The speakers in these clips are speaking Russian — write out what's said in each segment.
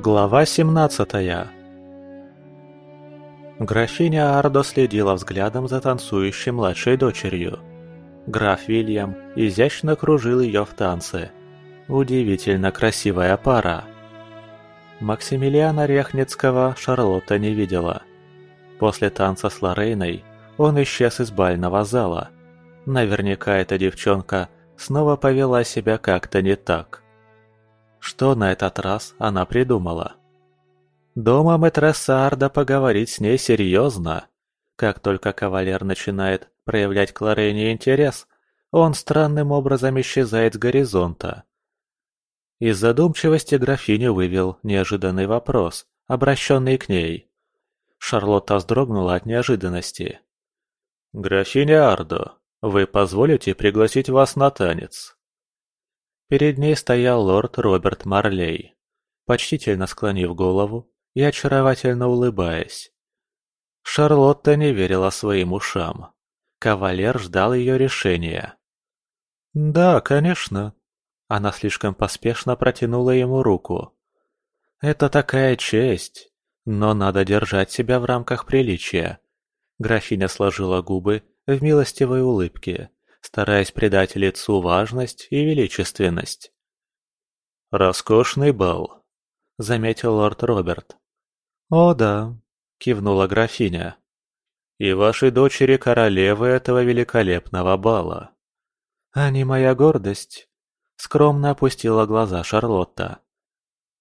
Глава 17 Графиня Ардо следила взглядом за танцующей младшей дочерью. Граф Вильям изящно кружил ее в танце. Удивительно красивая пара. Максимилиана Рехницкого Шарлотта не видела. После танца с Лорейной он исчез из бального зала. Наверняка эта девчонка снова повела себя как-то не так. Что на этот раз она придумала? Дома мэтресса Арда поговорить с ней серьезно. Как только кавалер начинает проявлять к Лорене интерес, он странным образом исчезает с горизонта. Из задумчивости графиню вывел неожиданный вопрос, обращенный к ней. Шарлотта вздрогнула от неожиданности. «Графиня Ардо, вы позволите пригласить вас на танец?» Перед ней стоял лорд Роберт Марлей, почтительно склонив голову и очаровательно улыбаясь. Шарлотта не верила своим ушам. Кавалер ждал ее решения. «Да, конечно». Она слишком поспешно протянула ему руку. «Это такая честь, но надо держать себя в рамках приличия». Графиня сложила губы в милостивой улыбке стараясь придать лицу важность и величественность. «Роскошный бал», — заметил лорд Роберт. «О да», — кивнула графиня. «И вашей дочери королевы этого великолепного бала». «Они моя гордость», — скромно опустила глаза Шарлотта.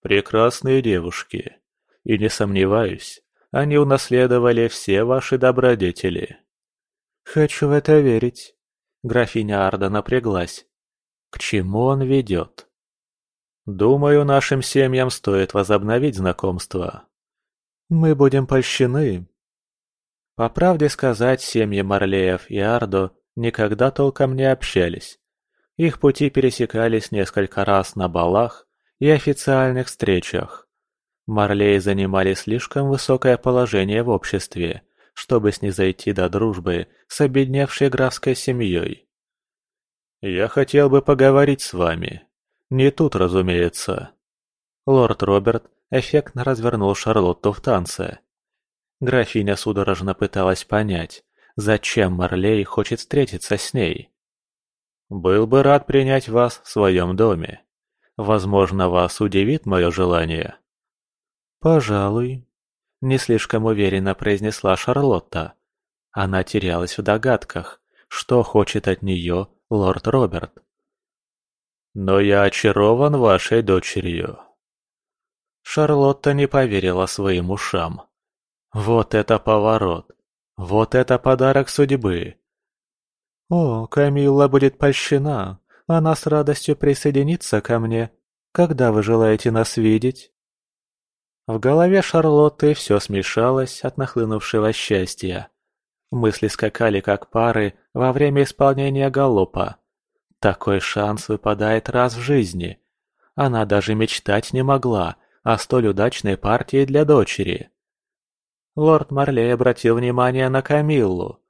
«Прекрасные девушки, и не сомневаюсь, они унаследовали все ваши добродетели». «Хочу в это верить», Графиня Арда напряглась. К чему он ведет? Думаю, нашим семьям стоит возобновить знакомство. Мы будем польщены. По правде сказать, семьи Марлеев и Ардо никогда толком не общались. Их пути пересекались несколько раз на балах и официальных встречах. Марлеи занимали слишком высокое положение в обществе, чтобы снизойти до дружбы с обедневшей графской семьей. «Я хотел бы поговорить с вами. Не тут, разумеется». Лорд Роберт эффектно развернул Шарлотту в танце. Графиня судорожно пыталась понять, зачем Марлей хочет встретиться с ней. «Был бы рад принять вас в своем доме. Возможно, вас удивит мое желание». «Пожалуй», не слишком уверенно произнесла Шарлотта. Она терялась в догадках, что хочет от нее лорд Роберт. «Но я очарован вашей дочерью». Шарлотта не поверила своим ушам. Вот это поворот! Вот это подарок судьбы! «О, Камилла будет польщена. Она с радостью присоединится ко мне. Когда вы желаете нас видеть?» В голове Шарлотты все смешалось от нахлынувшего счастья. Мысли скакали как пары во время исполнения галопа. Такой шанс выпадает раз в жизни. Она даже мечтать не могла о столь удачной партии для дочери. Лорд Марлей обратил внимание на Камиллу.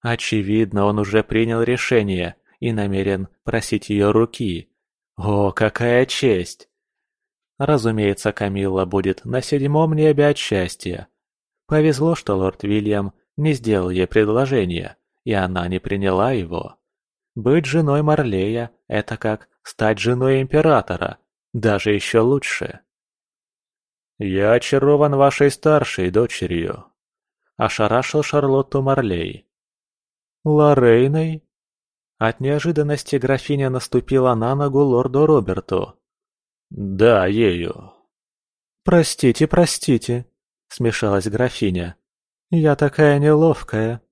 Очевидно, он уже принял решение и намерен просить ее руки. О, какая честь! Разумеется, Камилла будет на седьмом небе от счастья. Повезло, что лорд Вильям не сделал ей предложение, и она не приняла его. Быть женой Марлея – это как стать женой императора, даже еще лучше. «Я очарован вашей старшей дочерью», – ошарашил Шарлотту Марлей. «Лорейной?» От неожиданности графиня наступила на ногу лорду Роберту. «Да, ею». «Простите, простите», — смешалась графиня. «Я такая неловкая».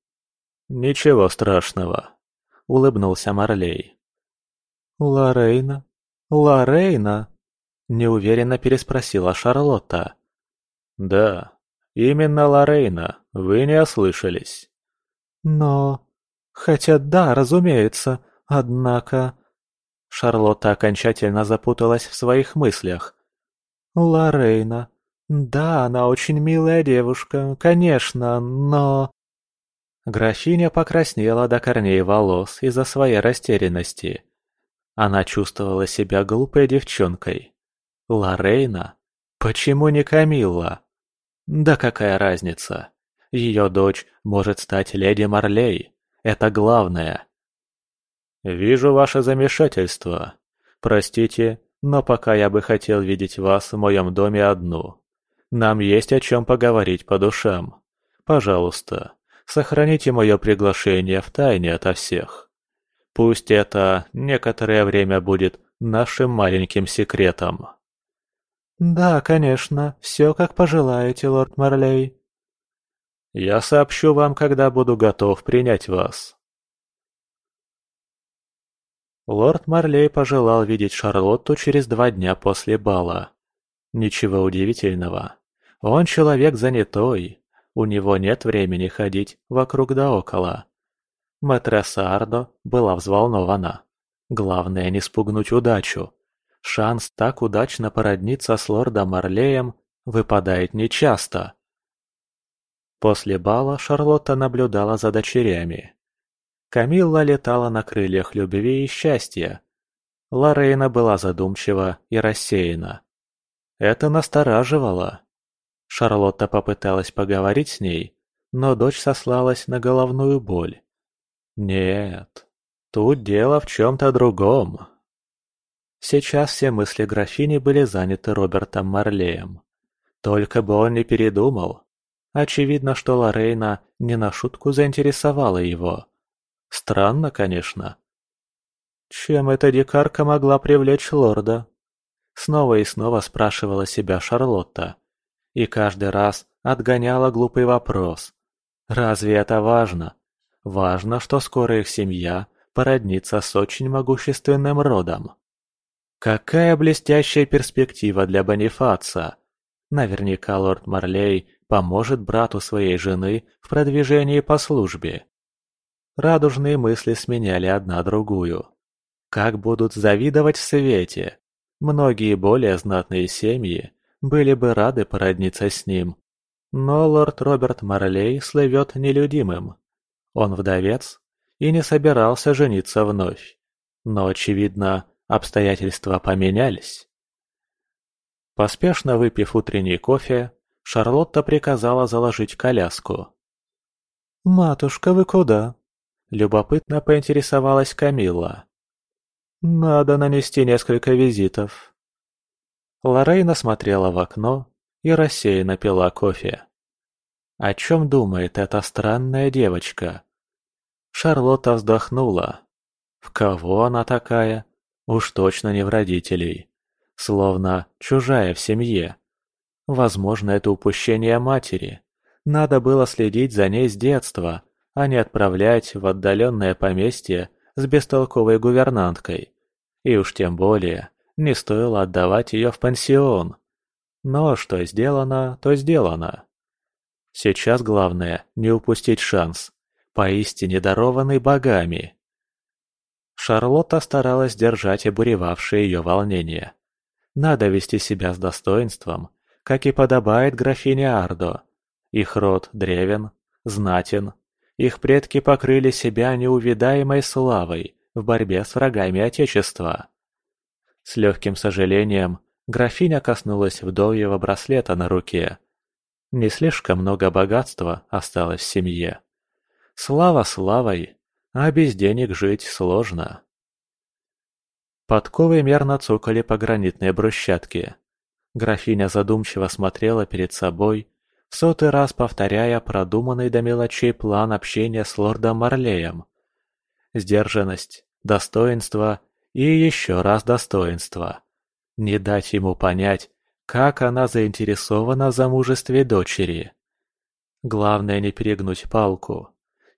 «Ничего страшного», — улыбнулся Марлей. «Лорейна? Лорейна?» — неуверенно переспросила Шарлотта. «Да, именно Лорейна, вы не ослышались». «Но... Хотя да, разумеется, однако...» Шарлотта окончательно запуталась в своих мыслях. «Лорейна. Да, она очень милая девушка, конечно, но...» Графиня покраснела до корней волос из-за своей растерянности. Она чувствовала себя глупой девчонкой. Лорейна? Почему не Камилла? Да какая разница? Ее дочь может стать леди Марлей. Это главное. Вижу ваше замешательство. Простите, но пока я бы хотел видеть вас в моем доме одну. Нам есть о чем поговорить по душам. Пожалуйста, сохраните мое приглашение в тайне ото всех. Пусть это некоторое время будет нашим маленьким секретом. «Да, конечно, все как пожелаете, лорд Марлей». «Я сообщу вам, когда буду готов принять вас». Лорд Марлей пожелал видеть Шарлотту через два дня после бала. Ничего удивительного. Он человек занятой, у него нет времени ходить вокруг да около. Матресса Ардо была взволнована. Главное не спугнуть удачу. Шанс так удачно породниться с лордом Марлеем выпадает нечасто. После бала Шарлотта наблюдала за дочерями. Камилла летала на крыльях любви и счастья. Лорейна была задумчива и рассеяна. Это настораживало. Шарлотта попыталась поговорить с ней, но дочь сослалась на головную боль. Нет, тут дело в чем-то другом. Сейчас все мысли графини были заняты Робертом Марлеем. Только бы он не передумал. Очевидно, что Лорейна не на шутку заинтересовала его. Странно, конечно. Чем эта дикарка могла привлечь лорда? Снова и снова спрашивала себя Шарлотта. И каждый раз отгоняла глупый вопрос. Разве это важно? Важно, что скоро их семья породнится с очень могущественным родом. Какая блестящая перспектива для Бонифаца! Наверняка лорд Марлей поможет брату своей жены в продвижении по службе. Радужные мысли сменяли одна другую. Как будут завидовать в свете? Многие более знатные семьи были бы рады породниться с ним. Но лорд Роберт Марлей слывет нелюдимым. Он вдовец и не собирался жениться вновь. Но, очевидно, Обстоятельства поменялись. Поспешно выпив утренний кофе, Шарлотта приказала заложить коляску. «Матушка, вы куда?» – любопытно поинтересовалась Камилла. «Надо нанести несколько визитов». Лорейна смотрела в окно и рассеянно пила кофе. О чем думает эта странная девочка? Шарлотта вздохнула. В кого она такая? Уж точно не в родителей. Словно чужая в семье. Возможно, это упущение матери. Надо было следить за ней с детства, а не отправлять в отдаленное поместье с бестолковой гувернанткой. И уж тем более, не стоило отдавать ее в пансион. Но что сделано, то сделано. Сейчас главное не упустить шанс, поистине дарованный богами. Шарлотта старалась держать обуревавшее ее волнение. Надо вести себя с достоинством, как и подобает графине Ардо. Их род древен, знатен. Их предки покрыли себя неувидаемой славой в борьбе с врагами Отечества. С легким сожалением графиня коснулась вдовьего браслета на руке. Не слишком много богатства осталось в семье. Слава славой, а без денег жить сложно. Подковы мерно цокали по гранитной брусчатке. Графиня задумчиво смотрела перед собой, сотый раз повторяя продуманный до мелочей план общения с лордом Марлеем. Сдержанность, достоинство и еще раз достоинство. Не дать ему понять, как она заинтересована в замужестве дочери. Главное не перегнуть палку.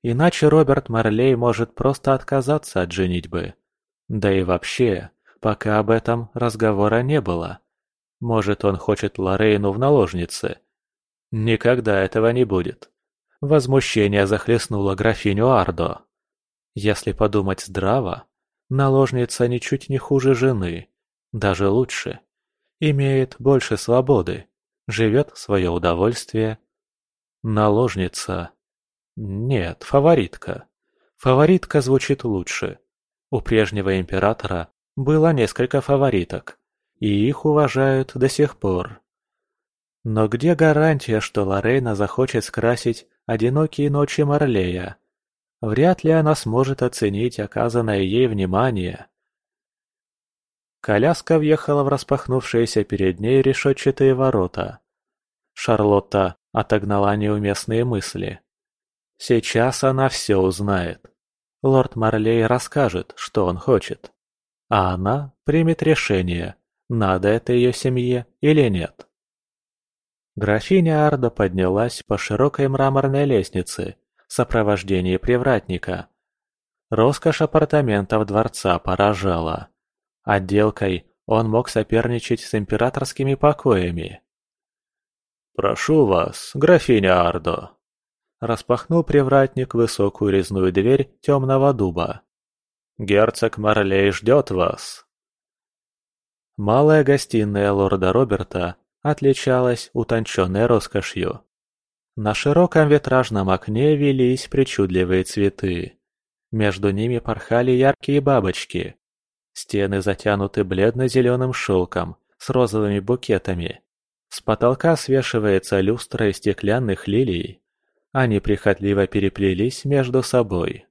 Иначе Роберт Марлей может просто отказаться от женитьбы. Да и вообще, пока об этом разговора не было. Может, он хочет Лорейну в наложнице? Никогда этого не будет. Возмущение захлестнуло графиню Ардо. Если подумать здраво, наложница ничуть не хуже жены, даже лучше. Имеет больше свободы, живет в свое удовольствие. Наложница нет, фаворитка. Фаворитка звучит лучше. У прежнего императора было несколько фавориток, и их уважают до сих пор. Но где гарантия, что Лорейна захочет скрасить одинокие ночи Марлея? Вряд ли она сможет оценить оказанное ей внимание. Коляска въехала в распахнувшиеся перед ней решетчатые ворота. Шарлотта отогнала неуместные мысли. Сейчас она все узнает. Лорд Марлей расскажет, что он хочет. А она примет решение, надо это ее семье или нет. Графиня Арда поднялась по широкой мраморной лестнице в сопровождении привратника. Роскошь апартаментов дворца поражала. Отделкой он мог соперничать с императорскими покоями. «Прошу вас, графиня Ардо!» Распахнул привратник высокую резную дверь темного дуба. «Герцог Марлей ждет вас!» Малая гостиная лорда Роберта отличалась утонченной роскошью. На широком витражном окне велись причудливые цветы. Между ними порхали яркие бабочки. Стены затянуты бледно-зеленым шелком с розовыми букетами. С потолка свешивается люстра из стеклянных лилий. Они прихотливо переплелись между собой.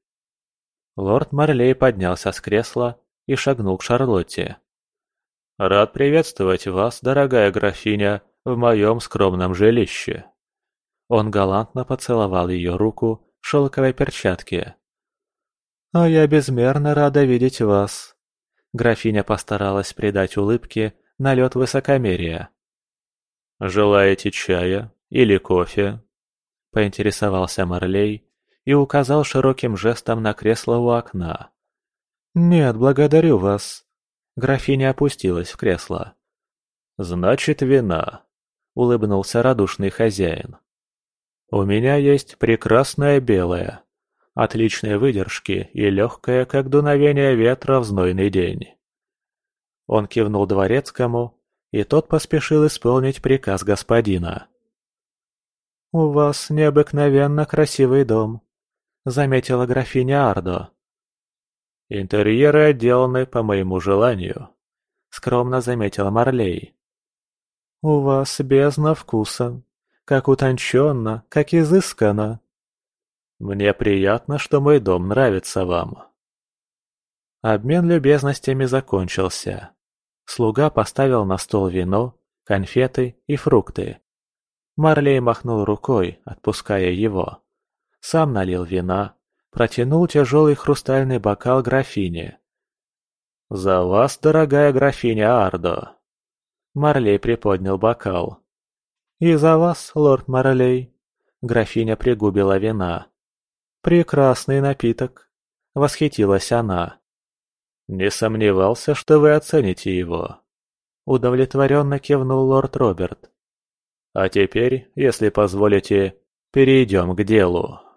Лорд Марлей поднялся с кресла и шагнул к Шарлотте. «Рад приветствовать вас, дорогая графиня, в моем скромном жилище». Он галантно поцеловал ее руку в шелковой перчатке. «А я безмерно рада видеть вас». Графиня постаралась придать улыбке налет высокомерия. «Желаете чая или кофе?» – поинтересовался Марлей и указал широким жестом на кресло у окна. «Нет, благодарю вас». Графиня опустилась в кресло. «Значит, вина», – улыбнулся радушный хозяин. «У меня есть прекрасная белая, отличной выдержки и легкая, как дуновение ветра в знойный день». Он кивнул дворецкому, и тот поспешил исполнить приказ господина. «У вас необыкновенно красивый дом», — заметила графиня Ардо. «Интерьеры отделаны по моему желанию», — скромно заметила Марлей. «У вас бездна вкуса, как утонченно, как изысканно». «Мне приятно, что мой дом нравится вам». Обмен любезностями закончился. Слуга поставил на стол вино, конфеты и фрукты. Марлей махнул рукой, отпуская его. Сам налил вина, протянул тяжелый хрустальный бокал графине. «За вас, дорогая графиня Ардо!» Марлей приподнял бокал. «И за вас, лорд Марлей!» Графиня пригубила вина. «Прекрасный напиток!» Восхитилась она. «Не сомневался, что вы оцените его», — удовлетворенно кивнул лорд Роберт. «А теперь, если позволите, перейдем к делу».